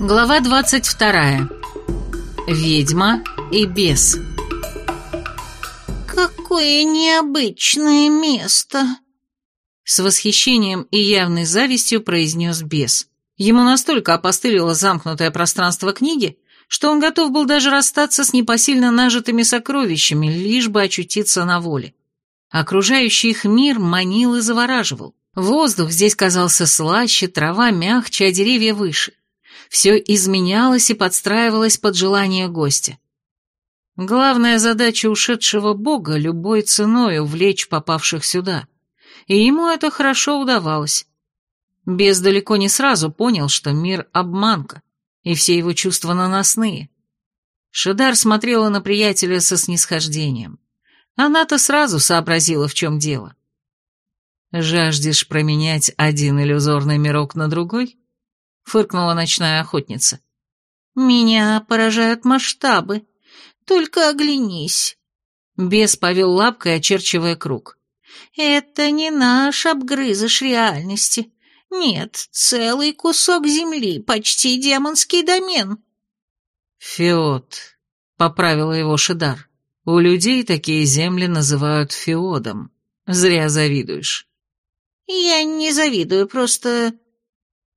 Глава 22. Ведьма и бес. «Какое необычное место!» С восхищением и явной завистью произнес бес. Ему настолько опостылило замкнутое пространство книги, что он готов был даже расстаться с непосильно нажитыми сокровищами, лишь бы очутиться на воле. Окружающий их мир манил и завораживал. Воздух здесь казался слаще, трава мягче, а деревья выше. Все изменялось и подстраивалось под желание гостя. Главная задача ушедшего бога — любой ценой увлечь попавших сюда. И ему это хорошо удавалось. Бес далеко не сразу понял, что мир — обманка, и все его чувства наносные. Шидар смотрела на приятеля со снисхождением. Она-то сразу сообразила, в чем дело. «Жаждешь променять один иллюзорный мирок на другой?» — фыркнула ночная охотница. «Меня поражают масштабы. Только оглянись». Бес повел лапкой, очерчивая круг. «Это не наш обгрызыш реальности. Нет, целый кусок земли, почти демонский домен». «Феод», — поправила его Шидар. «У людей такие земли называют феодом. Зря завидуешь». «Я не завидую, просто...»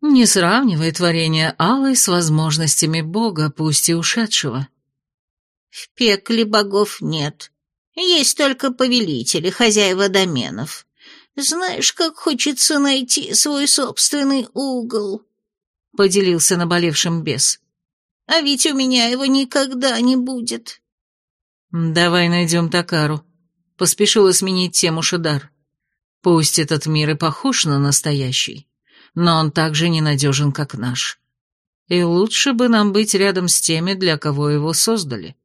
«Не сравнивай творение Аллы с возможностями Бога, пусть и ушедшего». «В пекле богов нет. Есть только повелители, хозяева доменов. Знаешь, как хочется найти свой собственный угол», — поделился наболевшим бес. «А ведь у меня его никогда не будет». «Давай найдем Такару», — поспешила сменить тему Шидар. Пусть этот мир и похож на настоящий, но он так же ненадежен, как наш. И лучше бы нам быть рядом с теми, для кого его создали.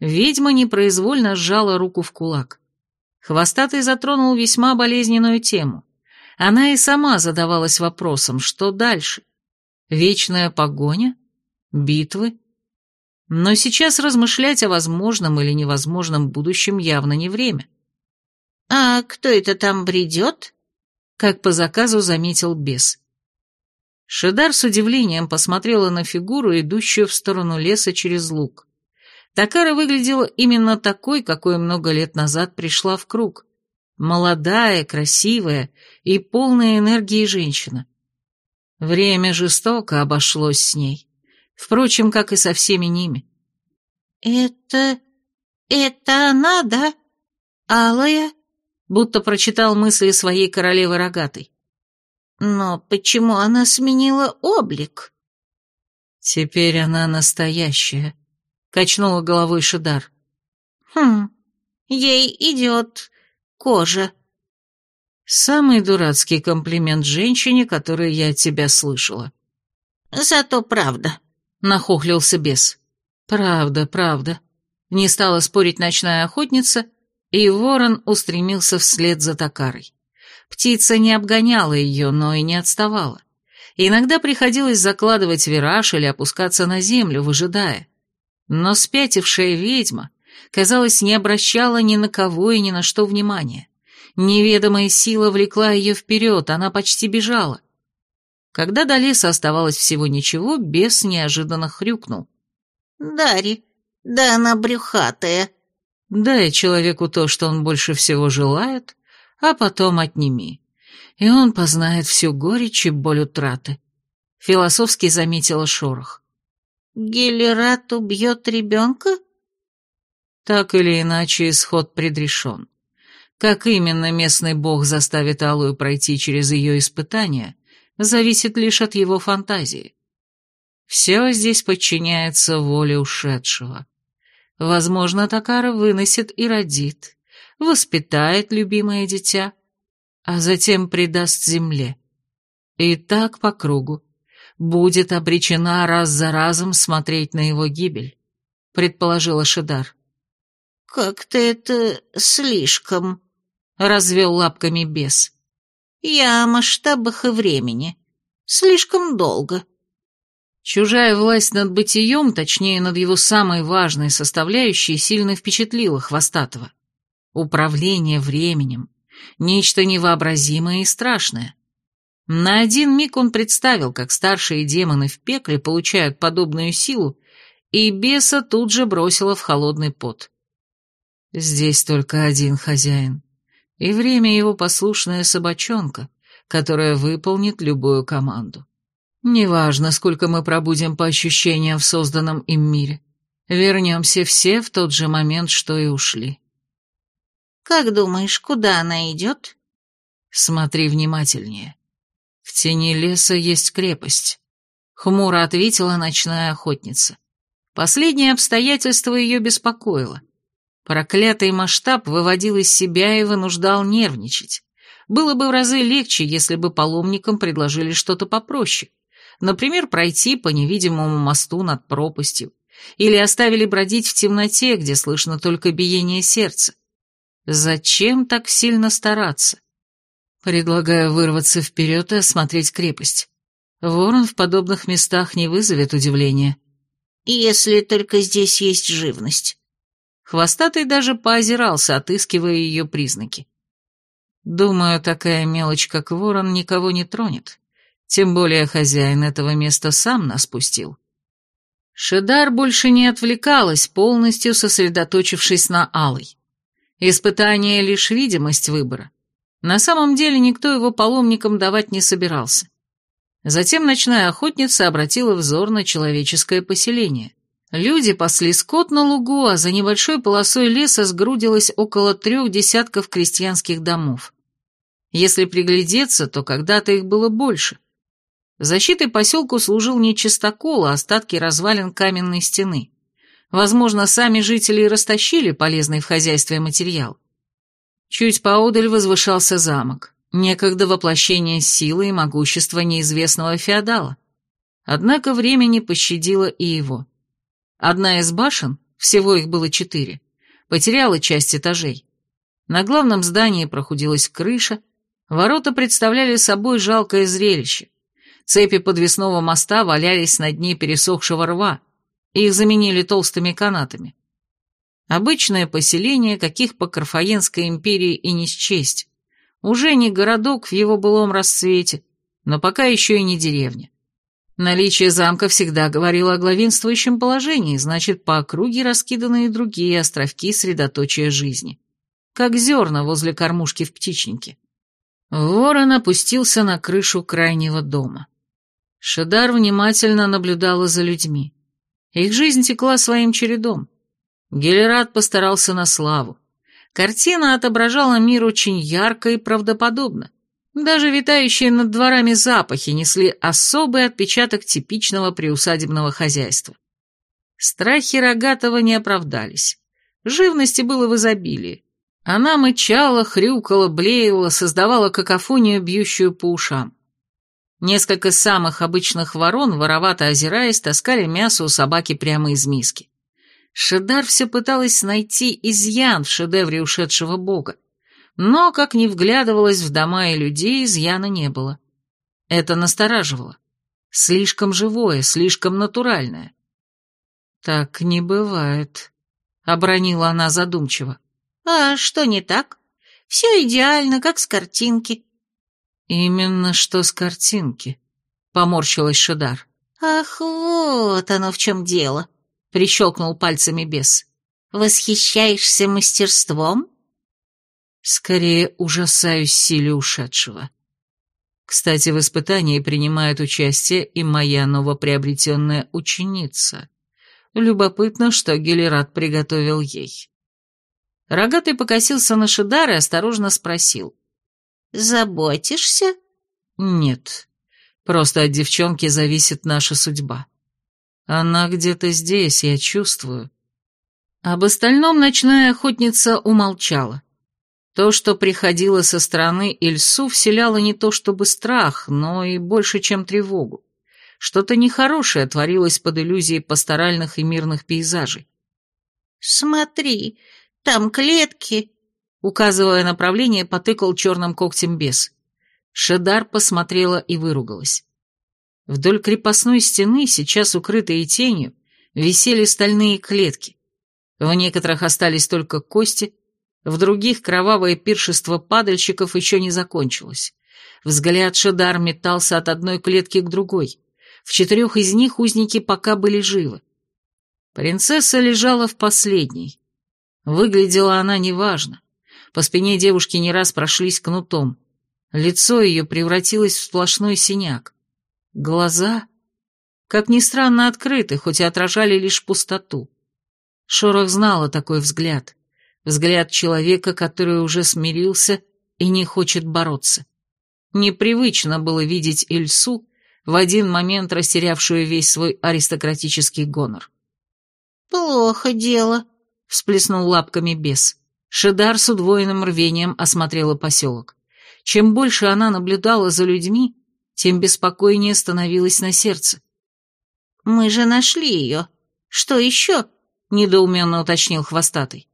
Ведьма непроизвольно сжала руку в кулак. Хвостатый затронул весьма болезненную тему. Она и сама задавалась вопросом, что дальше? Вечная погоня? Битвы? Но сейчас размышлять о возможном или невозможном будущем явно не время. «А кто это там бредет?» Как по заказу заметил бес. Шедар с удивлением посмотрела на фигуру, идущую в сторону леса через луг. Такара выглядела именно такой, какой много лет назад пришла в круг. Молодая, красивая и полная энергии женщина. Время жестоко обошлось с ней. Впрочем, как и со всеми ними. «Это... это она, да? Алая?» Будто прочитал мысли своей королевы рогатой. «Но почему она сменила облик?» «Теперь она настоящая», — качнула головой Шидар. «Хм, ей идет кожа». «Самый дурацкий комплимент женщине, который я от тебя слышала». «Зато правда», — нахохлился бес. «Правда, правда». Не стала спорить ночная охотница и ворон устремился вслед за токарой. Птица не обгоняла ее, но и не отставала. Иногда приходилось закладывать вираж или опускаться на землю, выжидая. Но спятившая ведьма, казалось, не обращала ни на кого и ни на что внимания. Неведомая сила влекла ее вперед, она почти бежала. Когда до леса оставалось всего ничего, бес неожиданно хрюкнул. «Дари, да она брюхатая», Дай человеку то, что он больше всего желает, а потом отними, и он познает всю горечь и боль утраты. Философски заметила шорох. Гелерат убьет ребенка? Так или иначе, исход предрешен. Как именно местный бог заставит Алую пройти через ее испытания, зависит лишь от его фантазии. Все здесь подчиняется воле ушедшего. Возможно, Такара выносит и родит, воспитает любимое дитя, а затем предаст земле. И так по кругу. Будет обречена раз за разом смотреть на его гибель, предположила Шидар. «Как-то это слишком», — развел лапками бес. «Я о масштабах и времени. Слишком долго». Чужая власть над бытием, точнее, над его самой важной составляющей, сильно впечатлила Хвостатого. Управление временем. Нечто невообразимое и страшное. На один миг он представил, как старшие демоны в пекле получают подобную силу, и беса тут же бросила в холодный пот. Здесь только один хозяин, и время его послушная собачонка, которая выполнит любую команду. Неважно, сколько мы пробудем по ощущениям в созданном им мире. Вернемся все в тот же момент, что и ушли. «Как думаешь, куда она идет?» «Смотри внимательнее. В тени леса есть крепость», — хмуро ответила ночная охотница. Последнее обстоятельство ее беспокоило. Проклятый масштаб выводил из себя и вынуждал нервничать. Было бы в разы легче, если бы паломникам предложили что-то попроще. Например, пройти по невидимому мосту над пропастью. Или оставили бродить в темноте, где слышно только биение сердца. Зачем так сильно стараться? Предлагаю вырваться вперед и осмотреть крепость. Ворон в подобных местах не вызовет удивления. Если только здесь есть живность. Хвостатый даже поозирался, отыскивая ее признаки. Думаю, такая мелочь, как ворон, никого не тронет. Тем более хозяин этого места сам нас пустил. Шедар больше не отвлекалась, полностью сосредоточившись на Алой. Испытание — лишь видимость выбора. На самом деле никто его паломникам давать не собирался. Затем ночная охотница обратила взор на человеческое поселение. Люди пасли скот на лугу, а за небольшой полосой леса сгрудилось около трех десятков крестьянских домов. Если приглядеться, то когда-то их было больше. Защитой поселку служил не чистокол, а остатки развалин каменной стены. Возможно, сами жители растащили полезный в хозяйстве материал. Чуть поодаль возвышался замок, некогда воплощение силы и могущества неизвестного феодала. Однако время не пощадило и его. Одна из башен, всего их было четыре, потеряла часть этажей. На главном здании прохудилась крыша, ворота представляли собой жалкое зрелище. Цепи подвесного моста валялись на дне пересохшего рва, и их заменили толстыми канатами. Обычное поселение, каких по Карфаенской империи и не счесть. Уже не городок в его былом расцвете, но пока еще и не деревня. Наличие замка всегда говорило о главенствующем положении, значит, по округе раскиданы и другие островки средоточия жизни. Как зерна возле кормушки в птичнике. Ворон опустился на крышу крайнего дома. Шедар внимательно наблюдала за людьми. Их жизнь текла своим чередом. Гелерат постарался на славу. Картина отображала мир очень ярко и правдоподобно. Даже витающие над дворами запахи несли особый отпечаток типичного приусадебного хозяйства. Страхи Рогатого не оправдались. Живности было в изобилии. Она мычала, хрюкала, блеяла, создавала какофонию, бьющую по ушам. Несколько самых обычных ворон, воровато озираясь, таскали мясо у собаки прямо из миски. Шедар все пыталась найти изъян в шедевре ушедшего бога, но, как ни вглядывалась в дома и людей, изъяна не было. Это настораживало. Слишком живое, слишком натуральное. «Так не бывает», — обронила она задумчиво. «А что не так? Все идеально, как с картинки. «Именно что с картинки», — поморщилась Шедар. «Ах, вот оно в чем дело», — прищелкнул пальцами бес. «Восхищаешься мастерством?» «Скорее ужасаюсь силе ушедшего. Кстати, в испытании принимает участие и моя новоприобретенная ученица. Любопытно, что Гелерат приготовил ей». Рогатый покосился на Шедар и осторожно спросил. Заботишься? Нет. Просто от девчонки зависит наша судьба. Она где-то здесь, я чувствую. Об остальном ночная охотница умолчала. То, что приходило со стороны Ильсу, вселяло не то чтобы страх, но и больше, чем тревогу. Что-то нехорошее творилось под иллюзией пасторальных и мирных пейзажей. «Смотри, там клетки, Указывая направление, потыкал черным когтем бес. Шедар посмотрела и выругалась. Вдоль крепостной стены, сейчас укрытые тенью, висели стальные клетки. В некоторых остались только кости, в других кровавое пиршество падальщиков еще не закончилось. Взгляд Шедар метался от одной клетки к другой. В четырех из них узники пока были живы. Принцесса лежала в последней. Выглядела она неважно. По спине девушки не раз прошлись кнутом. Лицо ее превратилось в сплошной синяк. Глаза, как ни странно, открыты, хоть и отражали лишь пустоту. Шорох знала такой взгляд. Взгляд человека, который уже смирился и не хочет бороться. Непривычно было видеть Ильсу, в один момент растерявшую весь свой аристократический гонор. «Плохо дело», — всплеснул лапками бес. Шедар с удвоенным рвением осмотрела поселок. Чем больше она наблюдала за людьми, тем беспокойнее становилось на сердце. «Мы же нашли ее. Что еще?» — недоуменно уточнил Хвостатый.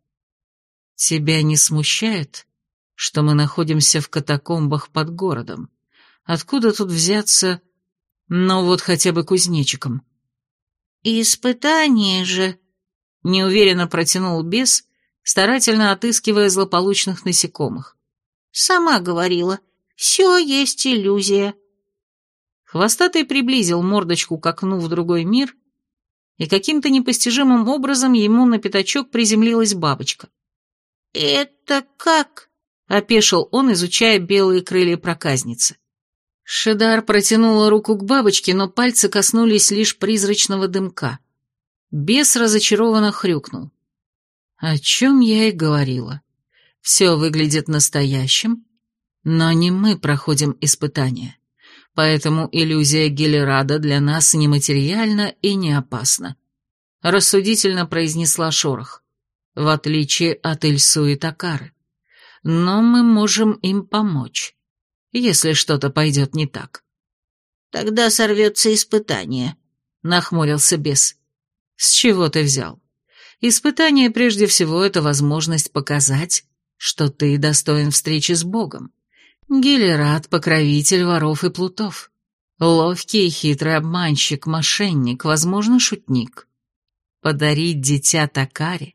«Тебя не смущает, что мы находимся в катакомбах под городом? Откуда тут взяться, ну вот хотя бы кузнечиком?» «Испытание же...» — неуверенно протянул бес, старательно отыскивая злополучных насекомых. «Сама говорила, все есть иллюзия». Хвостатый приблизил мордочку к окну в другой мир, и каким-то непостижимым образом ему на пятачок приземлилась бабочка. «Это как?» — опешил он, изучая белые крылья проказницы. Шедар протянула руку к бабочке, но пальцы коснулись лишь призрачного дымка. Бес разочарованно хрюкнул. О чем я и говорила. Все выглядит настоящим, но не мы проходим испытания. Поэтому иллюзия Гелерада для нас нематериальна и не опасна. Рассудительно произнесла Шорох, в отличие от Ильсу и Такары. Но мы можем им помочь, если что-то пойдет не так. Тогда сорвется испытание, нахмурился бес. С чего ты взял? Испытание прежде всего это возможность показать, что ты достоин встречи с Богом. Гелерат — покровитель воров и плутов. Ловкий и хитрый обманщик, мошенник, возможно, шутник. Подарить дитя Такаре,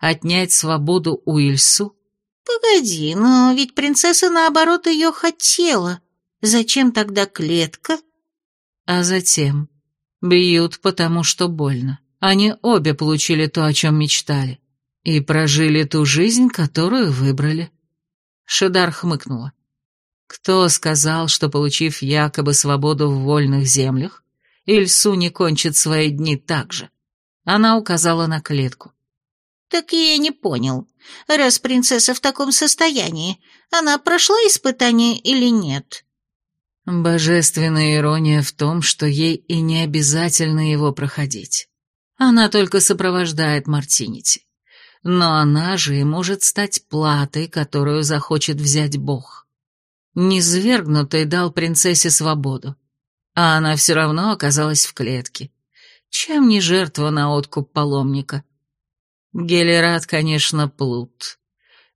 отнять свободу у Ильсу? Погоди, но ведь принцесса, наоборот, ее хотела. Зачем тогда клетка? А затем бьют, потому что больно. Они обе получили то, о чем мечтали, и прожили ту жизнь, которую выбрали. Шедар хмыкнула. Кто сказал, что, получив якобы свободу в вольных землях, Ильсу не кончит свои дни так же? Она указала на клетку. «Так я не понял. Раз принцесса в таком состоянии, она прошла испытание или нет?» Божественная ирония в том, что ей и не обязательно его проходить. Она только сопровождает Мартинити. Но она же и может стать платой, которую захочет взять Бог. Низвергнутый дал принцессе свободу, а она все равно оказалась в клетке. Чем не жертва на откуп паломника? Гелерат, конечно, плут,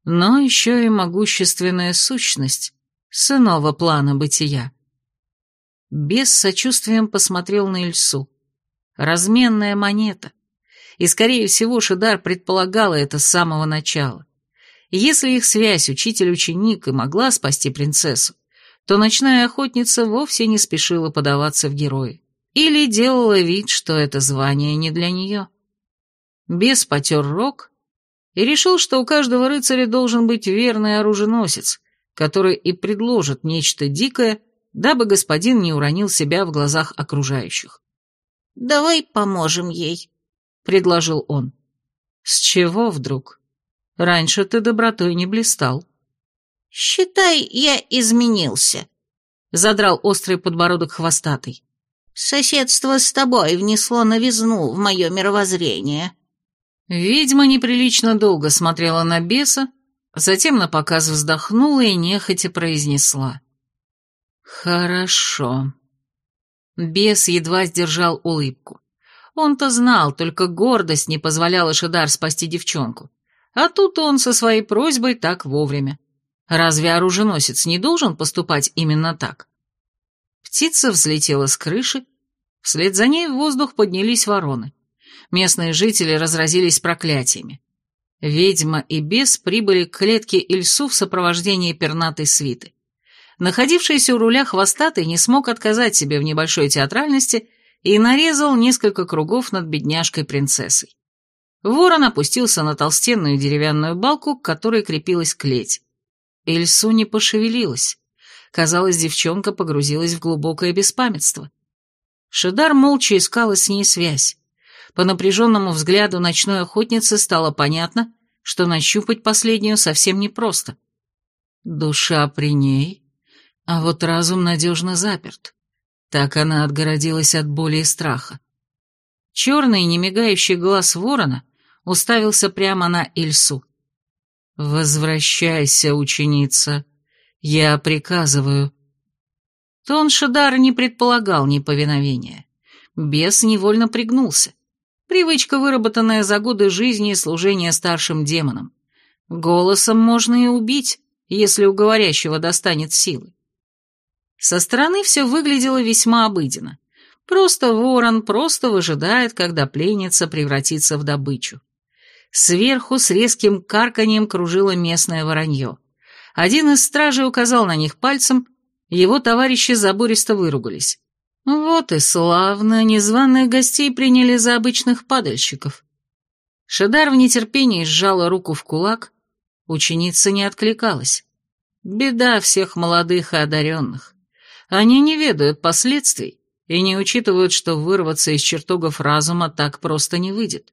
но еще и могущественная сущность с иного плана бытия. Без сочувствием посмотрел на Ильсу. Разменная монета. И, скорее всего, Шидар предполагала это с самого начала. Если их связь учитель-ученик и могла спасти принцессу, то ночная охотница вовсе не спешила подаваться в герои. Или делала вид, что это звание не для нее. Бес потер рог и решил, что у каждого рыцаря должен быть верный оруженосец, который и предложит нечто дикое, дабы господин не уронил себя в глазах окружающих. «Давай поможем ей», — предложил он. «С чего вдруг?» Раньше ты добротой не блистал». «Считай, я изменился», — задрал острый подбородок хвостатый. «Соседство с тобой внесло новизну в мое мировоззрение». Ведьма неприлично долго смотрела на беса, затем на показ вздохнула и нехотя произнесла. «Хорошо». Бес едва сдержал улыбку. Он-то знал, только гордость не позволяла Шидар спасти девчонку. А тут он со своей просьбой так вовремя. Разве оруженосец не должен поступать именно так? Птица взлетела с крыши, вслед за ней в воздух поднялись вороны. Местные жители разразились проклятиями. Ведьма и бес прибыли к клетке Ильсу в сопровождении пернатой свиты. Находившийся у руля хвостатый не смог отказать себе в небольшой театральности и нарезал несколько кругов над бедняжкой-принцессой. Ворон опустился на толстенную деревянную балку, к которой крепилась клеть. Эльсу не пошевелилась. Казалось, девчонка погрузилась в глубокое беспамятство. Шидар молча искала с ней связь. По напряженному взгляду ночной охотницы стало понятно, что нащупать последнюю совсем непросто. Душа при ней, а вот разум надежно заперт. Так она отгородилась от боли и страха. Черный, немигающий глаз ворона уставился прямо на Ильсу. «Возвращайся, ученица, я приказываю». Тон Шадар не предполагал неповиновения. Бес невольно пригнулся. Привычка, выработанная за годы жизни и служения старшим демонам. Голосом можно и убить, если у говорящего достанет силы. Со стороны все выглядело весьма обыденно. Просто ворон просто выжидает, когда пленница превратится в добычу. Сверху с резким карканьем кружило местное воронье. Один из стражей указал на них пальцем, его товарищи забористо выругались. Вот и славно, незваных гостей приняли за обычных падальщиков. Шедар в нетерпении сжала руку в кулак, ученица не откликалась. Беда всех молодых и одаренных. Они не ведают последствий и не учитывают, что вырваться из чертогов разума так просто не выйдет.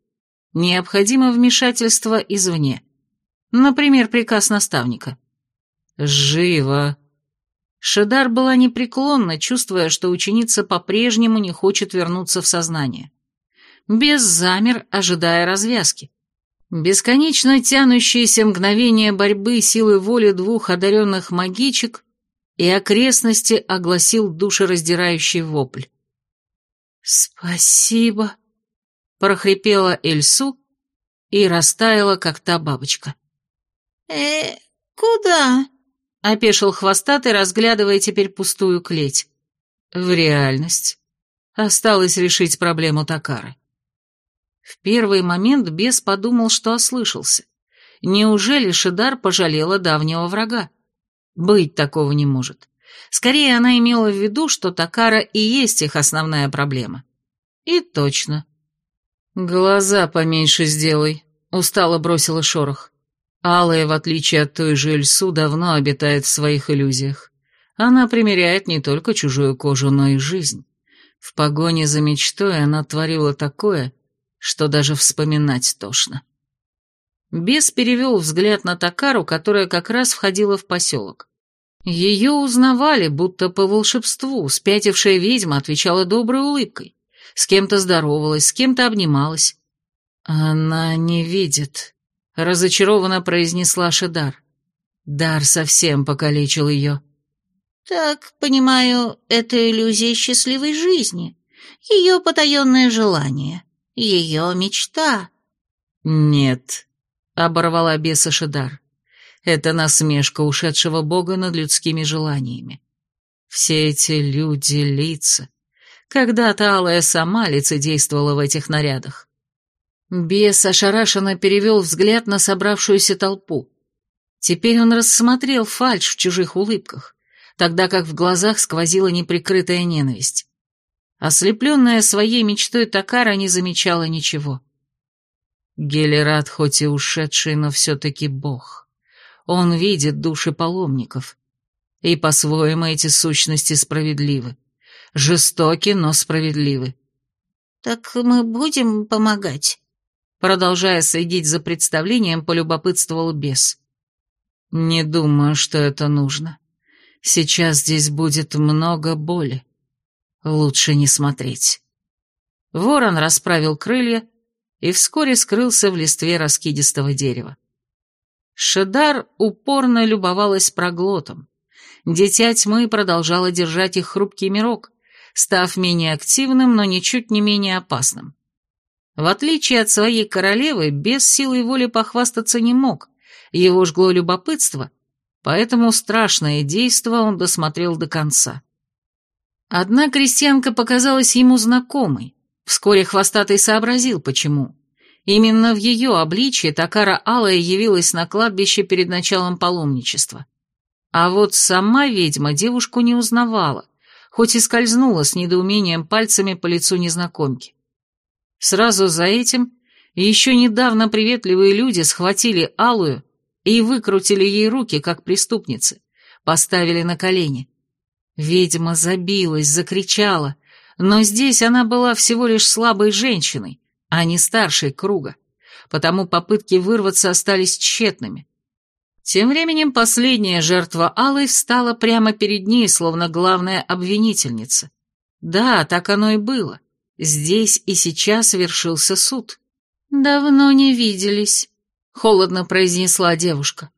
Необходимо вмешательство извне. Например, приказ наставника. «Живо!» Шедар была непреклонна, чувствуя, что ученица по-прежнему не хочет вернуться в сознание. Без замер, ожидая развязки. Бесконечно тянущиеся мгновения борьбы силы воли двух одаренных магичек и окрестности огласил душераздирающий вопль. «Спасибо», — прохрипела Эльсу и растаяла, как та бабочка. «Э, куда?» — опешил хвостатый, разглядывая теперь пустую клеть. «В реальность. Осталось решить проблему Такары». В первый момент бес подумал, что ослышался. Неужели Шидар пожалела давнего врага? Быть такого не может. Скорее, она имела в виду, что Такара и есть их основная проблема. И точно. «Глаза поменьше сделай», — устало бросила шорох. Алая, в отличие от той же Эльсу, давно обитает в своих иллюзиях. Она примеряет не только чужую кожу, но и жизнь. В погоне за мечтой она творила такое, что даже вспоминать тошно. Бес перевел взгляд на Такару, которая как раз входила в поселок. Ее узнавали, будто по волшебству, спятившая ведьма отвечала доброй улыбкой. С кем-то здоровалась, с кем-то обнималась. «Она не видит», — разочарованно произнесла Шедар. Дар совсем покалечил ее. «Так, понимаю, это иллюзия счастливой жизни, ее потаенное желание, ее мечта». «Нет», — оборвала беса Шедар. «Это насмешка ушедшего бога над людскими желаниями. Все эти люди, лица, когда-то Алая сама лицедействовала в этих нарядах. Бес ошарашенно перевел взгляд на собравшуюся толпу. Теперь он рассмотрел фальшь в чужих улыбках, тогда как в глазах сквозила неприкрытая ненависть. Ослепленная своей мечтой Такара не замечала ничего. Гелерат хоть и ушедший, но все-таки бог. Он видит души паломников. И по-своему эти сущности справедливы. Жестоки, но справедливы. «Так мы будем помогать?» Продолжая следить за представлением, полюбопытствовал бес. «Не думаю, что это нужно. Сейчас здесь будет много боли. Лучше не смотреть». Ворон расправил крылья и вскоре скрылся в листве раскидистого дерева. Шедар упорно любовалась проглотом. Дитя тьмы продолжало держать их хрупкий мирок, став менее активным, но ничуть не менее опасным. В отличие от своей королевы, без силы воли похвастаться не мог, его жгло любопытство, поэтому страшное действо он досмотрел до конца. Одна крестьянка показалась ему знакомой, вскоре хвостатый сообразил, почему. Именно в ее обличье Такара Алая явилась на кладбище перед началом паломничества. А вот сама ведьма девушку не узнавала, хоть и скользнула с недоумением пальцами по лицу незнакомки. Сразу за этим еще недавно приветливые люди схватили Алую и выкрутили ей руки, как преступницы, поставили на колени. Ведьма забилась, закричала, но здесь она была всего лишь слабой женщиной, а не старшей круга, потому попытки вырваться остались тщетными. Тем временем последняя жертва Алой встала прямо перед ней, словно главная обвинительница. Да, так оно и было. Здесь и сейчас вершился суд. «Давно не виделись», — холодно произнесла девушка.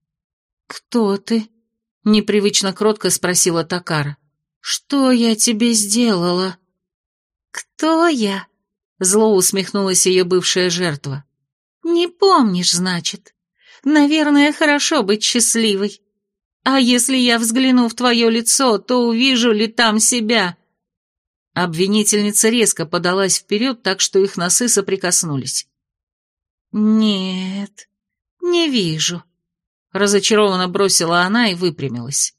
«Кто ты?» — непривычно кротко спросила Такара. «Что я тебе сделала?» «Кто я?» — зло усмехнулась ее бывшая жертва. «Не помнишь, значит? Наверное, хорошо быть счастливой. А если я взгляну в твое лицо, то увижу ли там себя?» Обвинительница резко подалась вперед, так что их носы соприкоснулись. «Нет, не вижу», — разочарованно бросила она и выпрямилась.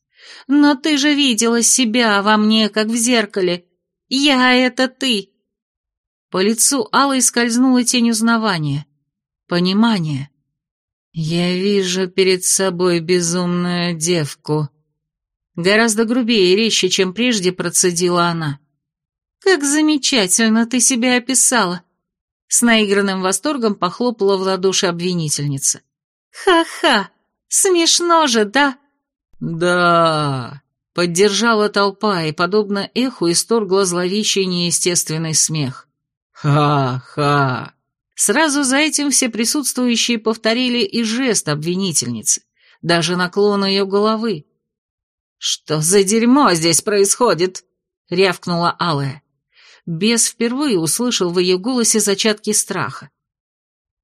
«Но ты же видела себя во мне, как в зеркале. Я — это ты». По лицу Аллы скользнула тень узнавания, понимания. «Я вижу перед собой безумную девку». Гораздо грубее и резче, чем прежде, процедила она. «Как замечательно ты себя описала!» С наигранным восторгом похлопала в ладоши обвинительница. «Ха-ха! Смешно же, да?» «Да!» — поддержала толпа и, подобно эху, исторгла зловещий неестественный смех. «Ха-ха!» Сразу за этим все присутствующие повторили и жест обвинительницы, даже наклон ее головы. «Что за дерьмо здесь происходит?» — рявкнула Алая. Бес впервые услышал в ее голосе зачатки страха.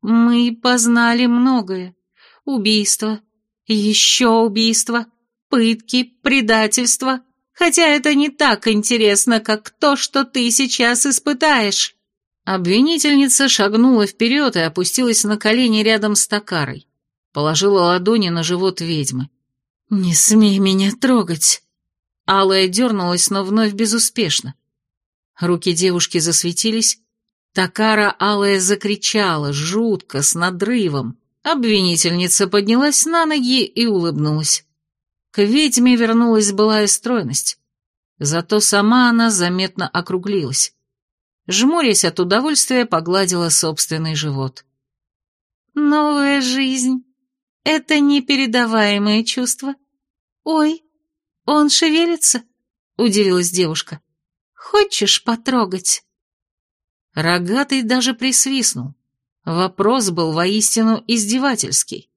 «Мы познали многое. Убийство, еще убийство, пытки, предательство. Хотя это не так интересно, как то, что ты сейчас испытаешь». Обвинительница шагнула вперед и опустилась на колени рядом с Токарой. Положила ладони на живот ведьмы. «Не смей меня трогать!» Алая дернулась, но вновь безуспешно. Руки девушки засветились. Такара Алая закричала, жутко, с надрывом. Обвинительница поднялась на ноги и улыбнулась. К ведьме вернулась былая стройность. Зато сама она заметно округлилась жмурясь от удовольствия, погладила собственный живот. «Новая жизнь — это непередаваемое чувство. Ой, он шевелится?» — удивилась девушка. «Хочешь потрогать?» Рогатый даже присвистнул. Вопрос был воистину издевательский.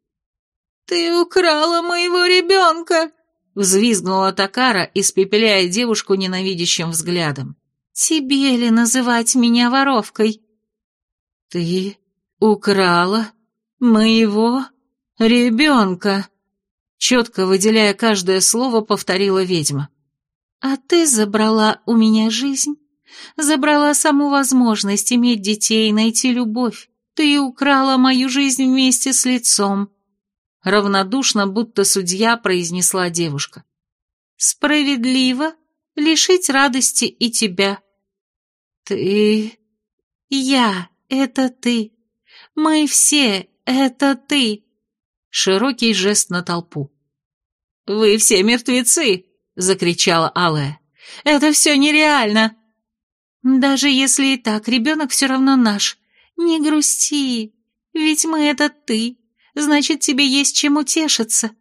«Ты украла моего ребенка!» — взвизгнула Такара, испепеляя девушку ненавидящим взглядом. «Тебе ли называть меня воровкой?» «Ты украла моего ребенка», — четко выделяя каждое слово, повторила ведьма. «А ты забрала у меня жизнь, забрала саму возможность иметь детей найти любовь. Ты украла мою жизнь вместе с лицом», — равнодушно, будто судья, произнесла девушка. «Справедливо лишить радости и тебя». «Ты...» «Я — это ты. Мы все — это ты». Широкий жест на толпу. «Вы все мертвецы!» — закричала Алая. «Это все нереально!» «Даже если и так, ребенок все равно наш. Не грусти, ведь мы — это ты. Значит, тебе есть чем утешиться».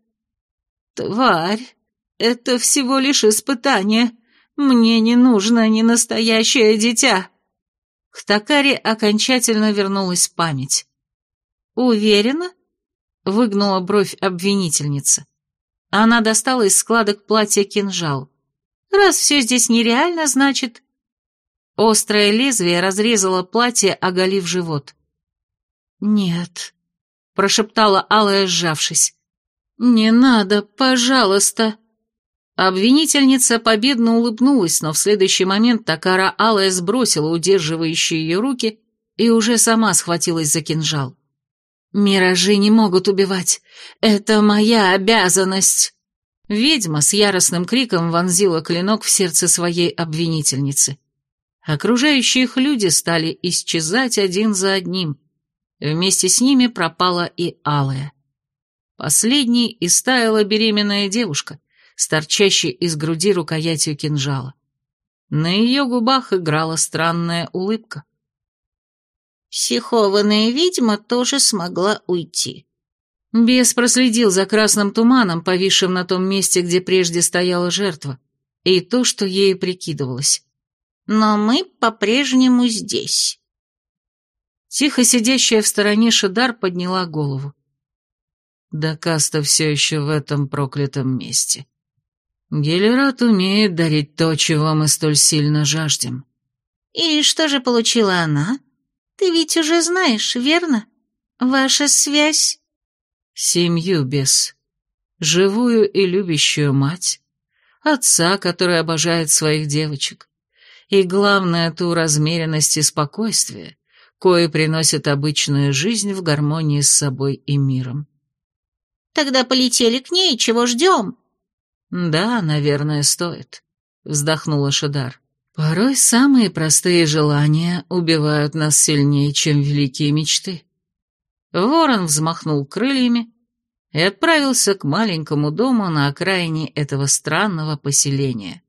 «Тварь, это всего лишь испытание. Мне не нужно ни настоящее дитя. К Такаре окончательно вернулась память. Уверена? Выгнула бровь обвинительница. Она достала из складок платья кинжал. Раз все здесь нереально, значит... Острое лезвие разрезало платье, оголив живот. «Нет», — прошептала Алая, сжавшись. «Не надо, пожалуйста». Обвинительница победно улыбнулась, но в следующий момент Такара Алая сбросила удерживающие ее руки и уже сама схватилась за кинжал. «Миражи не могут убивать. Это моя обязанность!» Ведьма с яростным криком вонзила клинок в сердце своей обвинительницы. Окружающие их люди стали исчезать один за одним. Вместе с ними пропала и Алая. Последней истаяла беременная девушка, с торчащей из груди рукоятью кинжала. На ее губах играла странная улыбка. Психованная ведьма тоже смогла уйти. Бес проследил за красным туманом, повисшим на том месте, где прежде стояла жертва, и то, что ей прикидывалось. Но мы по-прежнему здесь. Тихо сидящая в стороне Шидар подняла голову. Да Каста все еще в этом проклятом месте. Гелерат умеет дарить то, чего мы столь сильно жаждем. И что же получила она? Ты ведь уже знаешь, верно? Ваша связь? Семью без. Живую и любящую мать. Отца, который обожает своих девочек и, главное, ту размеренность и спокойствие, кое приносит обычную жизнь в гармонии с собой и миром. «Тогда полетели к ней, чего ждем?» «Да, наверное, стоит», — вздохнула Шадар. «Порой самые простые желания убивают нас сильнее, чем великие мечты». Ворон взмахнул крыльями и отправился к маленькому дому на окраине этого странного поселения.